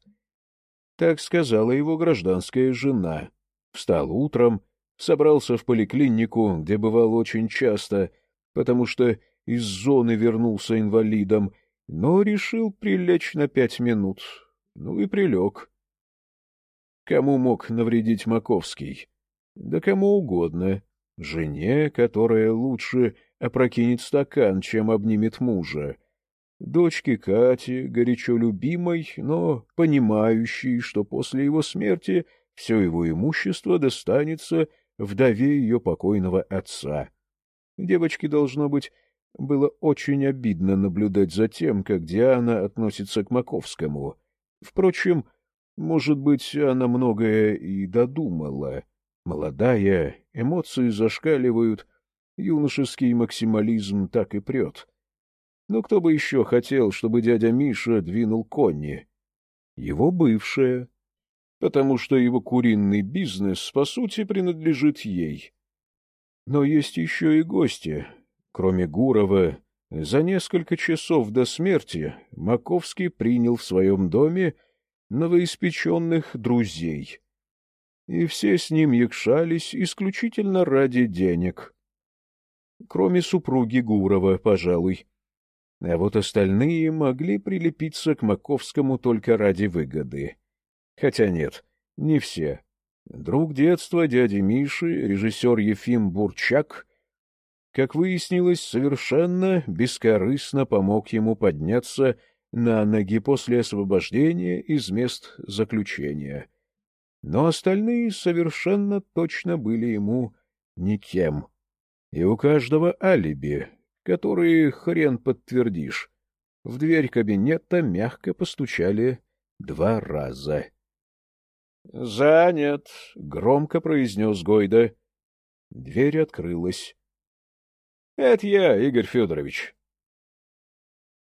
Так сказала его гражданская жена. Встал утром, собрался в поликлинику, где бывал очень часто, потому что из зоны вернулся инвалидом, но решил прилечь на пять минут. Ну и прилег. Кому мог навредить Маковский? Да кому угодно. Жене, которая лучше опрокинет стакан, чем обнимет мужа. Дочке Кате, горячо любимой, но понимающей, что после его смерти все его имущество достанется вдове ее покойного отца. Девочке, должно быть, было очень обидно наблюдать за тем, как Диана относится к Маковскому. Впрочем, может быть, она многое и додумала. Молодая, эмоции зашкаливают, юношеский максимализм так и прет. Но кто бы еще хотел, чтобы дядя Миша двинул Конни? Его бывшая. Потому что его куриный бизнес, по сути, принадлежит ей. Но есть еще и гости. Кроме Гурова, за несколько часов до смерти Маковский принял в своем доме новоиспеченных друзей. И все с ним якшались исключительно ради денег. Кроме супруги Гурова, пожалуй. А вот остальные могли прилепиться к Маковскому только ради выгоды. Хотя нет, не все. Друг детства дяди Миши, режиссер Ефим Бурчак, как выяснилось, совершенно бескорыстно помог ему подняться на ноги после освобождения из мест заключения. Но остальные совершенно точно были ему никем. И у каждого алиби, которые хрен подтвердишь. В дверь кабинета мягко постучали два раза. — Занят, — громко произнес Гойда. Дверь открылась. — Это я, Игорь Федорович.